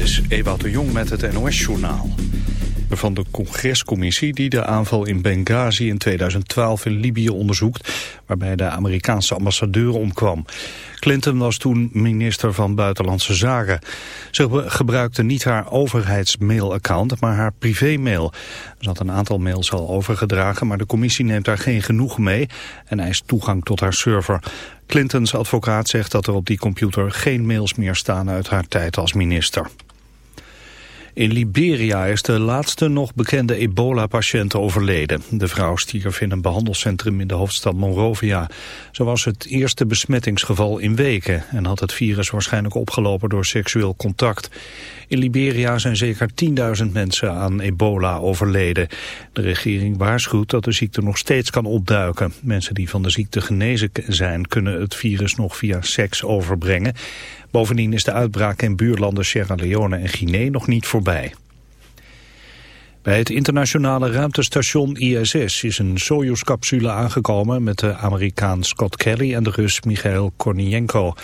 is Ewout de Jong met het NOS-journaal. Van de congrescommissie die de aanval in Benghazi in 2012 in Libië onderzoekt... waarbij de Amerikaanse ambassadeur omkwam. Clinton was toen minister van Buitenlandse Zaken. Ze gebruikte niet haar overheidsmailaccount, maar haar privémail. Ze had een aantal mails al overgedragen, maar de commissie neemt daar geen genoeg mee... en eist toegang tot haar server. Clintons advocaat zegt dat er op die computer geen mails meer staan uit haar tijd als minister. In Liberia is de laatste nog bekende ebola-patiënt overleden. De vrouw stierf in een behandelcentrum in de hoofdstad Monrovia. Ze was het eerste besmettingsgeval in weken... en had het virus waarschijnlijk opgelopen door seksueel contact. In Liberia zijn zeker 10.000 mensen aan ebola overleden. De regering waarschuwt dat de ziekte nog steeds kan opduiken. Mensen die van de ziekte genezen zijn... kunnen het virus nog via seks overbrengen... Bovendien is de uitbraak in buurlanden Sierra Leone en Guinea nog niet voorbij. Bij het internationale ruimtestation ISS is een Soyuz-capsule aangekomen met de Amerikaan Scott Kelly en de Rus Michail Kornienko.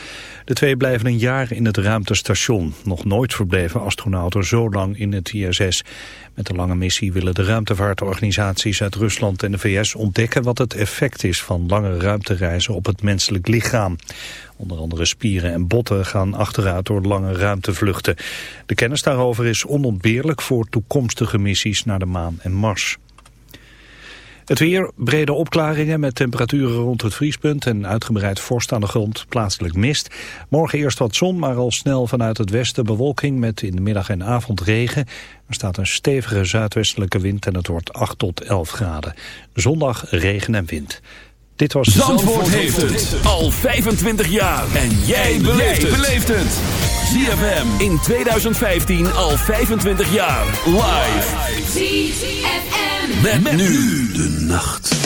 De twee blijven een jaar in het ruimtestation. Nog nooit verbleven astronauten zo lang in het ISS. Met de lange missie willen de ruimtevaartorganisaties uit Rusland en de VS ontdekken wat het effect is van lange ruimtereizen op het menselijk lichaam. Onder andere spieren en botten gaan achteruit door lange ruimtevluchten. De kennis daarover is onontbeerlijk voor toekomstige missies naar de maan en Mars. Het weer, brede opklaringen met temperaturen rond het vriespunt en uitgebreid vorst aan de grond, plaatselijk mist. Morgen eerst wat zon, maar al snel vanuit het westen bewolking met in de middag en avond regen. Er staat een stevige zuidwestelijke wind en het wordt 8 tot 11 graden. Zondag regen en wind. Dit was Zandvoort, Zandvoort heeft het al 25 jaar. En jij beleeft het. ZFM in 2015 al 25 jaar. Live. ZFM. Met, nu de nacht.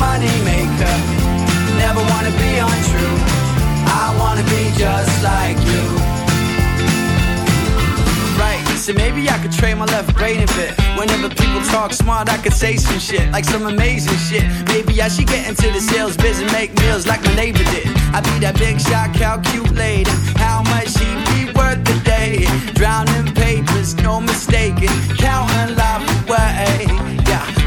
money maker. Never wanna be untrue. I wanna be just like you. Right, so maybe I could trade my left brain a bit. Whenever people talk smart, I could say some shit, like some amazing shit. Maybe I should get into the sales biz and make meals like my neighbor did. I'd be that big shot, calculate how much he'd be worth today? Drowning papers, no mistaking, counting life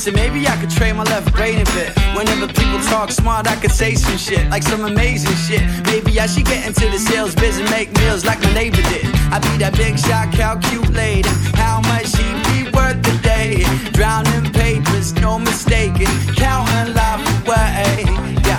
So maybe I could trade my left brain a bit. Whenever people talk smart, I could say some shit, like some amazing shit. Maybe I should get into the sales biz and make meals like my neighbor did. I'd be that big shot, calculating how much he'd be worth a day. Drowning papers, no mistaking, counting life away.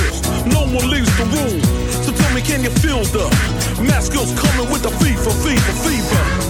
rules. No one leaves the room. So tell me, can you feel the mask coming with the fever, fever, fever?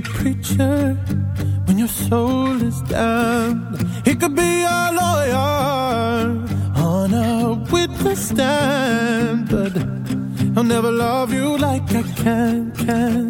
a preacher when your soul is down. He could be a lawyer on a witness stand, but I'll never love you like I can, can.